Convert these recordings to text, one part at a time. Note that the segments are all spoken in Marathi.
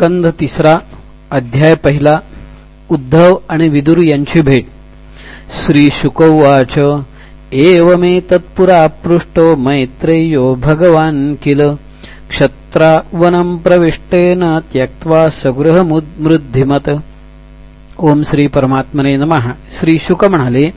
स्कंद तिसरा अध्याय पहिला उद्धव आणि विदुर यांची भेट. श्री शुकवाच एवमे तत्पुरा पृष्टो मैत्रेयो भगवान किल। क्षत्रावनं प्रविष्टेन त्यक्त्वा सगृहमृद्धिमत ओम श्री परमात्मने नमः। श्री शुक म्हणाले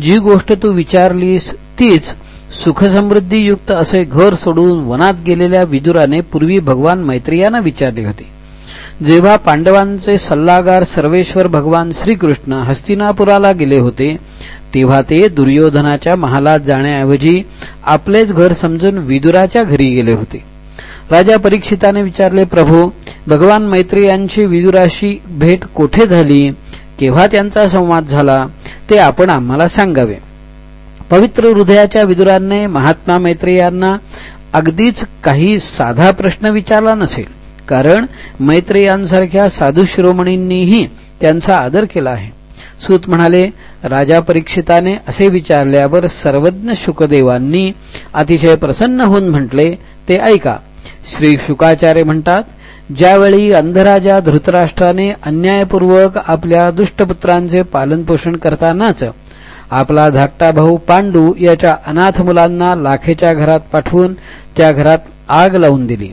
जी गोष्ट तू विचारलीस तीच सुखसमृद्धीयुक्त असे घर सोडून वनात गेलेल्या विदुराने पूर्वी भगवान मैत्रियांना विचारले होते. जेव्हा पांडवांचे सल्लागार सर्वेश्वर भगवान श्रीकृष्ण हस्तिनापुराला गेले होते तेव्हा ते दुर्योधनाच्या महालात जाण्याऐवजी आपलेच घर समजून विदुराच्या घरी गेले होते. राजा परीक्षिताने विचारले प्रभू भगवान मैत्री यांची विदुराशी भेट कोठे झाली? केव्हा त्यांचा संवाद झाला? ते आपण आम्हाला सांगावे. पवित्र हृदयाच्या विदुराने महात्मा मैत्रेयांना अगदीच काही साधा प्रश्न विचारला नसेल. कारण मैत्रेयांसारख्या साधू शिरोमणींनीही त्यांचा आदर केला आहे. सूत म्हणाले राजा परीक्षिताने असे विचारल्यावर सर्वज्ञ शुकदेवांनी अतिशय प्रसन्न होऊन म्हटले ते ऐका. श्री शुकाचार्य म्हणतात ज्यावेळी अंधराजा धृतराष्ट्राने अन्यायपूर्वक आपल्या दुष्टपुत्रांचे पालनपोषण करतानाच आपला धाकटा भाऊ पांडू याच्या अनाथ मुलांना लाखेच्या घरात पाठवून त्या घरात आग लावून दिली.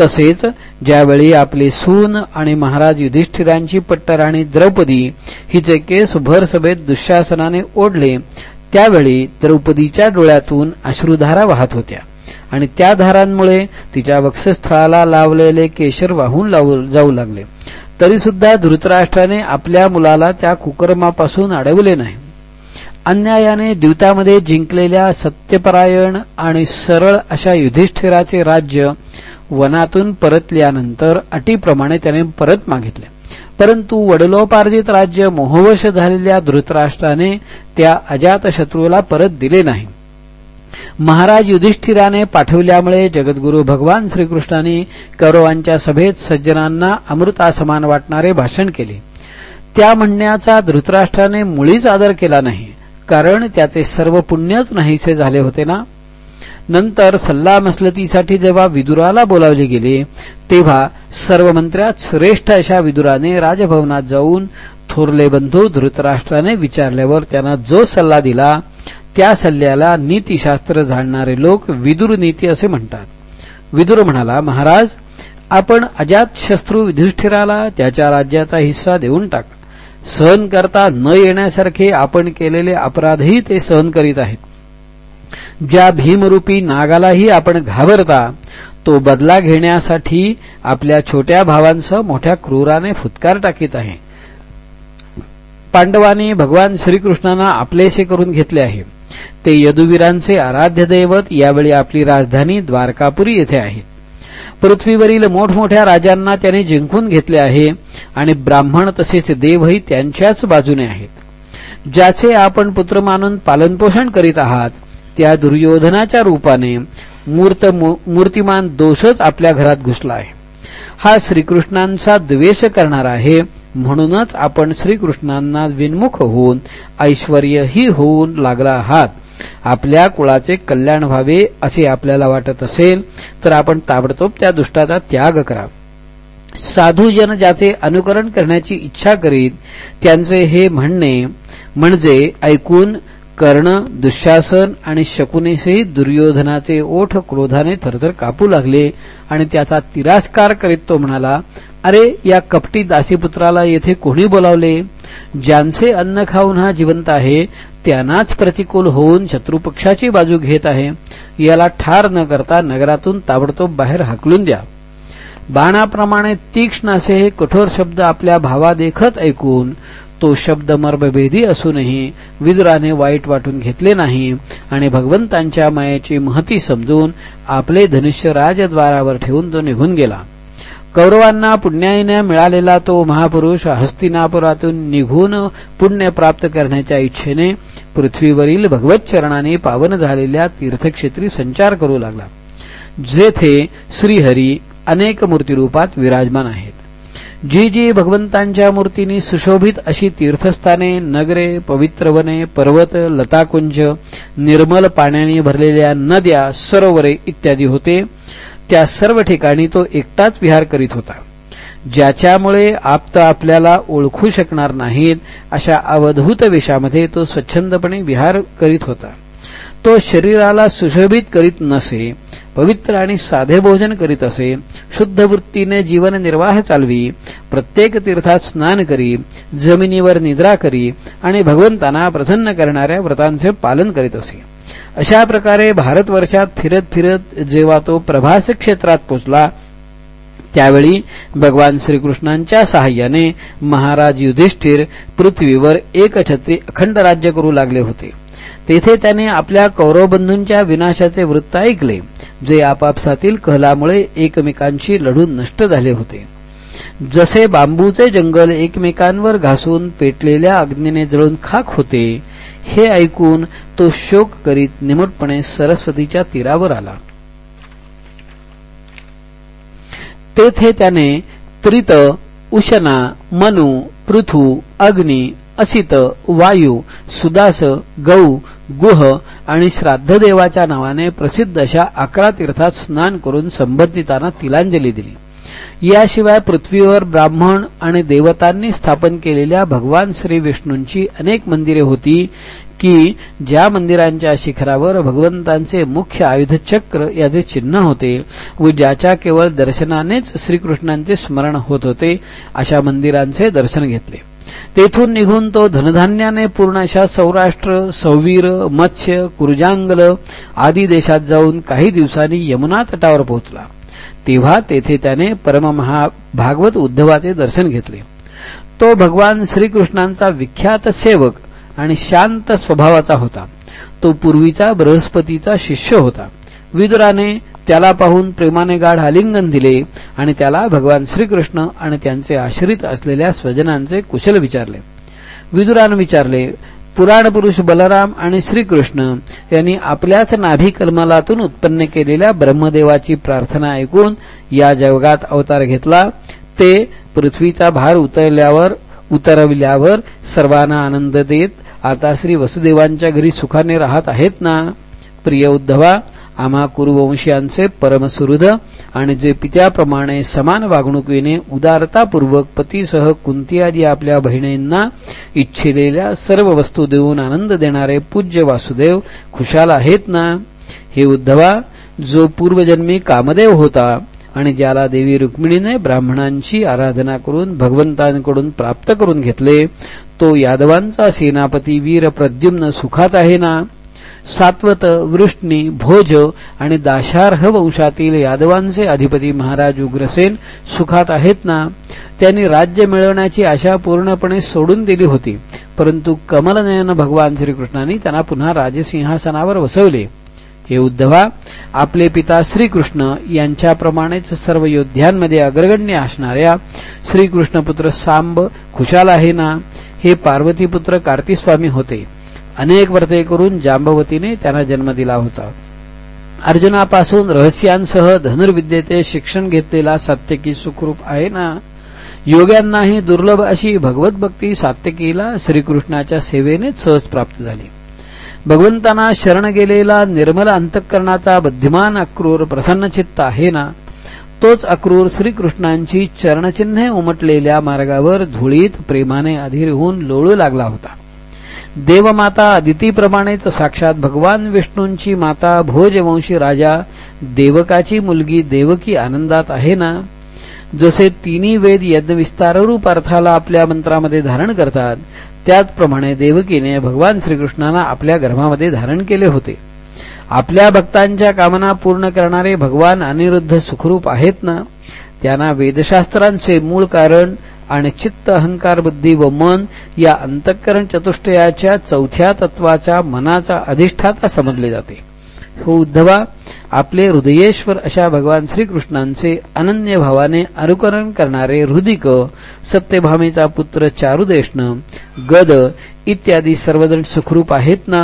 तसेच ज्यावेळी आपले सून आणि महाराज युधिष्ठिरांची पट्टराणी द्रौपदी हिचे केस भर सभेत दुःशासनाने ओढले त्यावेळी द्रौपदीच्या डोळ्यातून अश्रुधारा वाहत होत्या. आणि त्या धारांमुळे तिच्या वक्षस्थळाला लावलेले केशर वाहून जाऊ लागले. तरी सुद्धा धृतराष्ट्राने आपल्या मुलाला त्या कुकर्मापासून अडवले नाही. अन्यायाने द्यूतामध्ये जिंकलेल्या सत्यपरायण आणि सरळ अशा युधिष्ठिराचे राज्य वनातून परतल्यानंतर अटीप्रमाणे त्याने परत मागितले. परंतु वडलोपार्जित राज्य मोहवश झालेल्या धृतराष्ट्राने त्या अजातशत्रूला परत दिले नाही. महाराज युधिष्ठिराने पाठवल्यामुळे जगद्गुरू भगवान श्रीकृष्णाने कौरवांच्या सभेत सज्जनांना अमृतासमान वाटणारे भाषण केले. त्या म्हणण्याचा धृतराष्ट्राने मुळीच आदर केला नाही. कारण त्याचे सर्व पुण्यच नाहीसे झाले होते ना? नंतर सल्लामसलतीसाठी जेव्हा विदुराला बोलावले गेले तेव्हा सर्व मंत्र्यात श्रेष्ठ अशा विदुराने राजभवनात जाऊन थोरले बंधू धृतराष्ट्राने विचारल्यावर त्यांना जो सल्ला दिला त्या सल्ल्याला नीतीशास्त्र जाणणारे लोक विदुर नीती असे म्हणतात. विदुर म्हणाला महाराज आपण अजात शत्रू युधिष्ठिराला त्याच्या राज्याचा हिस्सा देऊन टाका. सहन करता न येण्यासारखे आपण केलेले अपराधही ते सहन करीत आहेत. ज्या भीमरूपी नागालाही आपण घाबरता तो बदला घेण्यासाठी आपल्या छोट्या भावांसह मोठ्या क्रूराने फुतकार टाकीत आहे. पांडवांनी भगवान श्रीकृष्णांना आपलेसे करून घेतले आहे. ते यदुवीरांचे आराध्य दैवत यावेळी आपली राजधानी द्वारकापुरी येथे आहे पृथ्वीवरील मोठमोठ्या राजांना त्याने जिंकून घेतले आहे आणि ब्राह्मण तसेच देवही त्यांच्याच बाजूने आहेत. ज्याचे आपण पुत्र मानून पालनपोषण करीत आहात त्या दुर्योधनाच्या रूपाने मूर्त मूर्तिमान दोषच आपल्या घरात घुसला आहे. हा श्रीकृष्णांचा द्वेष करणारा आहे म्हणूनच आपण श्रीकृष्णांना विन्मुख होऊन ऐश्वर्यही होऊन लागला आहात. आपल्या कुळाचे कल्याण व्हावे असे आपल्याला वाटत असेल तर आपण ताबडतोब त्या दुष्टाचा त्याग करा. साधूजन ज्याचे अनुकरण करण्याची इच्छा करीत त्यांचे हे म्हणणे म्हणजे ऐकून कर्ण दुःशासन आणि शकुनेसही दुर्योधनाचे ओठ क्रोधाने थरथर कापू लागले आणि त्याचा तिरस्कार करीत तो म्हणाला अरे या कपटी दासीपुत्राला येथे कोणी बोलावले? ज्यांचे अन्न खाऊन हा जिवंत आहे त्यांनाच प्रतिकूल होऊन शत्रुपक्षाची बाजू घेत आहे. याला ठार न करता नगरातून ताबडतोब बाहेर हाकलून द्या. बाणाप्रमाणे तीक्ष्ण असे हे कठोर शब्द आपल्या भावादेखत ऐकून तो शब्द मर्मभेदी असूनही विदुराने वाईट वाटून घेतले नाही आणि भगवंतांच्या मायेची महती समजून आपले धनुष्य राजद्वारावर ठेवून तो निघून गेला. कौरवांना पुण्याईने मिळालेला तो महापुरुष हस्तिनापुरातून निघून पुण्य प्राप्त करण्याच्या इच्छेने पृथ्वीवरील भगवत चरणाने पावन झालेल्या तीर्थक्षेत्री संचार करू लागला जेथे श्रीहरी अनेक मूर्तीरूपात विराजमान आहेत. जी जी भगवंतांच्या मूर्तींनी सुशोभित अशी तीर्थस्थाने नगरे पवित्र वने पर्वत लताकुंज निर्मल पाण्याने भरलेल्या नद्या सरोवरे इत्यादी होते. त्या सर्व ठिकाणी तो एकटाच विहार करीत होता. ज्याच्यामुळे आप्त आपल्याला ओळखू शकणार नाहीत अशा अवधूत वेशामध्ये तो स्वच्छंदपणे विहार करीत होता. तो शरीराला सुशोभित करीत नसे पवित्र आणि साधे भोजन करीत असे शुद्ध वृत्तीने जीवन निर्वाह चालवी प्रत्येक तीर्थात स्नान करी जमिनीवर निद्रा करी आणि भगवंतांना प्रसन्न करणाऱ्या व्रतांचे पालन करीत असे. अशा प्रकारे भारतवर्षात फिरत फिरत जेव्हा तो प्रभास क्षेत्रात पोचला त्यावेळी भगवान श्रीकृष्णांच्या सहाय्याने महाराज युधिष्ठिर पृथ्वीवर एकछत्री अखंड राज्य करू लागले होते. तेथे त्याने आपल्या कौरवबंधूंच्या विनाशाचे वृत्त ऐकले जे आपापसातील कहलामुळे एकमेकांशी लढून नष्ट झाले होते. जसे बांबूचे जंगल एकमेकांवर घासून पेटलेल्या अग्नीने जळून खाक होते हे ऐकून तो शोक करीत निमूटपणे सरस्वतीच्या तीरावर आला. तेथे त्याने त्रित उशना मनु पृथू अग्नी असित वायू सुदास गौ गुह आणि श्राद्धदेवाच्या नावाने प्रसिद्ध अशा अकरा तीर्थात स्नान करून संबंधितांना तिलांजली दिली. याशिवाय पृथ्वीवर ब्राह्मण आणि देवतांनी स्थापन केलेल्या भगवान श्री विष्णूंची अनेक मंदिरे होती की ज्या मंदिरांच्या शिखरावर भगवंतांचे मुख्य आयुध चक्र याचे चिन्ह होते व ज्याच्या केवळ दर्शनानेच श्रीकृष्णांचे स्मरण होत होते अशा मंदिरांचे दर्शन घेतले. तेथून निघून तो धनधान्याने पूर्ण अशा सौराष्ट्र सौवीर मत्स्य कुर्जांगल आदी देशात जाऊन काही दिवसांनी यमुना तटावर पोहोचला. तेव्हा तेथे त्याने परममहा भागवत उद्धवाचे दर्शन घेतले. तो भगवान श्रीकृष्णांचा विख्यात सेवक आणि शांत स्वभावाचा होता. तो पूर्वीचा बृहस्पतीचा शिष्य होता. विदुराने त्याला पाहून प्रेमाने गाढ आलिंगन दिले आणि त्याला भगवान श्रीकृष्ण आणि त्यांचे आश्रित असलेल्या स्वजनांचे कुशल विचारले. विदुराने विचारले पुराण पुरुष बलराम आणि श्रीकृष्ण यांनी आपल्याच नाभी कलमलातून उत्पन्न केलेल्या ब्रह्मदेवाची प्रार्थना ऐकून या जगात अवतार घेतला. ते पृथ्वीचा भार उतरल्यावर उतरविल्यावर सर्वांना आनंद देत आता श्री वसुदेवांच्या घरी सुखाने राहत आहेत ना? प्रिय उद्धवा आम्हा कुरुवंशीयांचे परमसुहृद आणि जे पित्याप्रमाणे समान वागणुकीने उदारतापूर्वक पतीसह कुंती आदी आपल्या बहिणींना इच्छिलेल्या सर्व वस्तू देऊन आनंद देणारे पूज्य वासुदेव खुशाल आहेत ना? हे उद्धवा जो पूर्वजन्मी कामदेव होता आणि ज्याला देवी रुक्मिणीने ब्राह्मणांची आराधना करून भगवंतांकडून प्राप्त करून घेतले तो यादवांचा सेनापती वीर प्रद्युम्न सुखात आहे ना? सात्वत वृष्णी भोज आणि दाशार्ह वंशातील यादवांचे अधिपती महाराज उग्रसेन सुखात आहेत ना? त्यांनी राज्य मिळवण्याची आशा पूर्णपणे सोडून दिली होती परंतु कमलनयन भगवान श्रीकृष्णांनी त्यांना पुन्हा राजसिंहासनावर वसवले. हे उद्धवा आपले पिता श्रीकृष्ण यांच्याप्रमाणेच सर्व योद्ध्यांमध्ये अग्रगण्य असणाऱ्या श्रीकृष्णपुत्र सांब खुशाल आहे ना? हे पार्वतीपुत्र कार्तिस्वामी होते. अनेक व्रते करून जांबवतीने त्यांना जन्म दिला होता. अर्जुनापासून रहस्यांसह धनुर्विद्येचे शिक्षण घेतलेला सात्यकी सुखरूप आहे ना? योग्यांनाही दुर्लभ अशी भगवत भक्ती सात्यकीला श्रीकृष्णाच्या सेवेनेच सहज प्राप्त झाली. भगवंतांना शरण गेलेला निर्मल अंतःकरणाचा बुद्धिमान अक्रूर प्रसन्नचित्त आहे ना? तोच अक्रूर श्रीकृष्णांची चरणचिन्हे उमटलेल्या मार्गावर धुळीत प्रेमाने अधीर होऊन लोळू लागला होता. देवमाता अदितीप्रमाणेच साक्षात भगवान विष्णूंची माता भोजवंशी राजा देवकाची मुलगी देवकी आनंदात आहे ना? जसे तिन्ही वेद यज्ञविस्ताररूप अर्थाला आपल्या मंत्रामध्ये धारण करतात त्याचप्रमाणे देवकीने भगवान श्रीकृष्णांना आपल्या गर्भामध्ये धारण केले होते. आपल्या भक्तांच्या कामना पूर्ण करणारे भगवान अनिरुद्ध सुखरूप आहेत ना? त्यांना वेदशास्त्रांचे मूळ कारण आणि चित्त अहंकार बुद्धी व मन या अंतःकरण चतुष्टयाच्या चौथ्या तत्वाच्या मनाचा अधिष्ठाता समजले जाते. हो उद्धवा आपले हृदयेश्वर अशा भगवान श्रीकृष्णांचे अनन्य भावाने अनुकरण करणारे हृदिक सत्यभामेचा पुत्र चारुदेष्ण गद इत्यादी सर्वजण सुखरूप आहेत ना?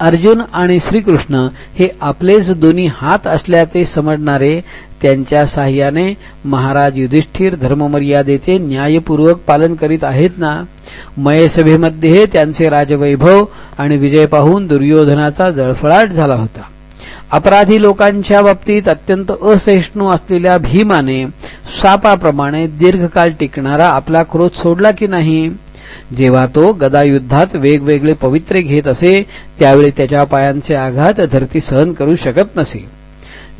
अर्जुन आणि श्रीकृष्ण हे आपलेच दोन्ही हात असल्याचे समजणारे त्यांच्या साह्याने महाराज युधिष्ठिर धर्ममर्यादेचे न्यायपूर्वक पालन करीत आहेत ना? मयसभेमध्ये त्यांचे राजवैभव आणि विजय पाहून दुर्योधनाचा जळफळाट झाला होता. अपराधी लोकांच्या बाबतीत अत्यंत असहिष्णू असलेल्या भीमाने सापाप्रमाणे दीर्घकाळ टिकणारा आपला क्रोध सोडला की नाही? जेव्हा तो गदायुद्धात वेगवेगळे पवित्रे घेत असे त्यावेळी त्याच्या पायांचे आघात धरती सहन करू शकत नसे.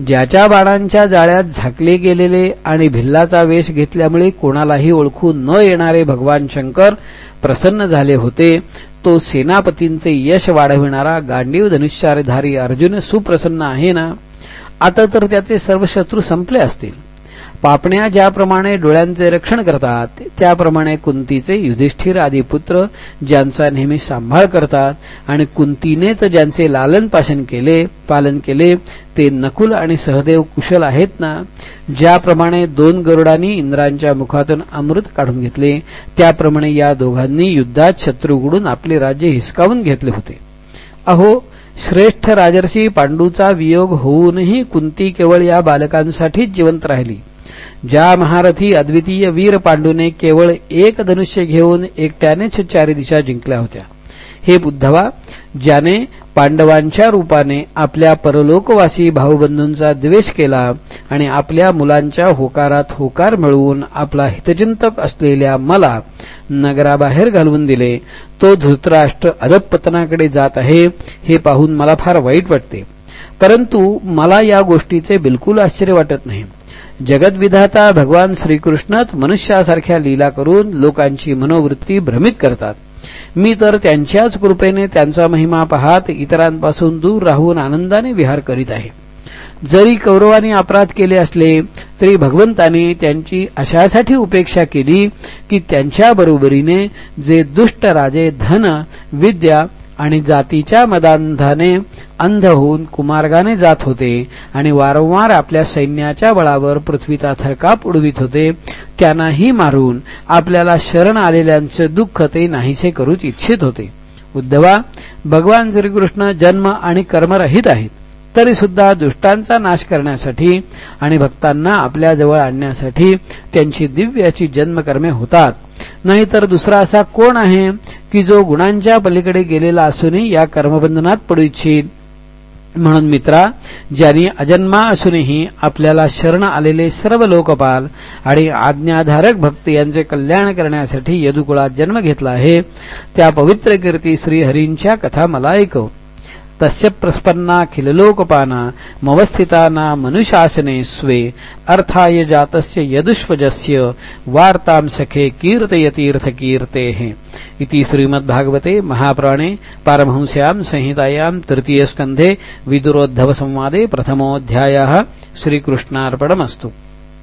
ज्याच्या बाणांच्या जाळ्यात झाकले गेलेले आणि भिल्लाचा वेश घेतल्यामुळे कोणालाही ओळखू न येणारे भगवान शंकर प्रसन्न झाले होते तो सेनापतींचे यश वाढविणारा गांडीव धनुष्याधारी अर्जुन सुप्रसन्न आहे ना? आता तर त्याचे सर्व शत्रू संपले असतील. पापण्या ज्याप्रमाणे डोळ्यांचे रक्षण करतात त्याप्रमाणे कुंतीचे युधिष्ठिर आदी पुत्र ज्यांचा नेहमी सांभाळ करतात आणि कुंतीनेच ज्यांचे लालन पाशन केले पालन केले ते नकुल आणि सहदेव कुशल आहेत ना? ज्याप्रमाणे दोन गरुडांनी इंद्रांच्या मुखातून अमृत काढून घेतले त्याप्रमाणे या दोघांनी युद्धात शत्रूकडून आपले राज्य हिसकावून घेतले होते. अहो श्रेष्ठ राजर्षी पांडूचा वियोग होऊनही कुंती केवळ या बालकांसाठीच जिवंत राहिली. ज्या महारथी अद्वितीय वीर पांडूने केवळ एक धनुष्य घेऊन एकट्यानेच चारी दिशा जिंकल्या होत्या. हे बुद्धवा ज्याने पांडवांच्या रूपाने आपल्या परलोकवासी भाऊबंधूंचा द्वेष केला आणि आपल्या मुलांच्या होकारात होकार मिळवून आपला हितचिंतक असलेल्या मला नगराबाहेर घालवून दिले तो धृतराष्ट्र अदपतनाकडे जात आहे हे पाहून मला फार वाईट वाटते. परंतु मला या गोष्टीचे बिलकुल आश्चर्य वाटत नाही. जगद्विधाता भगवान श्रीकृष्णच मनुष्यासारख्या लीला करून लोकांची मनोवृत्ती भ्रमित करतात. मी तर त्यांच्याच कृपेने त्यांचा महिमा पाहत इतरांपासून दूर राहून आनंदाने विहार करीत आहे. जरी कौरवाने अपराध केले असले तरी भगवंताने त्यांची अशासाठी उपेक्षा केली की त्यांच्या बरोबरीने जे दुष्ट राजे धन विद्या आणि जातीच्या मदांधाने अंध होऊन कुमार्गाने जात होते आणि वारंवार आपल्या सैन्याच्या बळावर पृथ्वीचा थरकाप उडवित होते त्यांनाही मारून आपल्याला शरण आलेल्यांचे दुःख ते नाहीसे करूच इच्छित होते. उद्धवा भगवान श्रीकृष्ण जन्म आणि कर्मरहित आहेत तरी सुद्धा दुष्टांचा नाश करण्यासाठी आणि भक्तांना आपल्याजवळ आणण्यासाठी त्यांची दिव्याची जन्मकर्मे होतात. नाहीतर दुसरा असा कोण आहे की जो गुणांच्या पलीकडे गेलेला असूनही या कर्मबंधनात पडू इच्छित? म्हणून मित्रा ज्यांनी अजन्मा असूनही आपल्याला शरण आलेले सर्व लोकपाल आणि आज्ञाधारक भक्त यांचे कल्याण करण्यासाठी यदुकुळात जन्म घेतला आहे त्या पवित्र कीर्ती श्रीहरींच्या कथा मला ऐकव. तस्य प्रस्पन्नाखिलोकपाना मवस्थिताना मनुशासने स्वे। अर्थाय जातस्य यदुष्वजस्य वार्तां सखे कीर्तयतीर्थकीर्तेः इति श्रीमद्भागवते महापुराणे पारमहंस्यां संहितायां तृतीयस्कन्धे विदुरोद्धवसंवादे प्रथमोऽध्यायः। श्रीकृष्णार्पणमस्तु।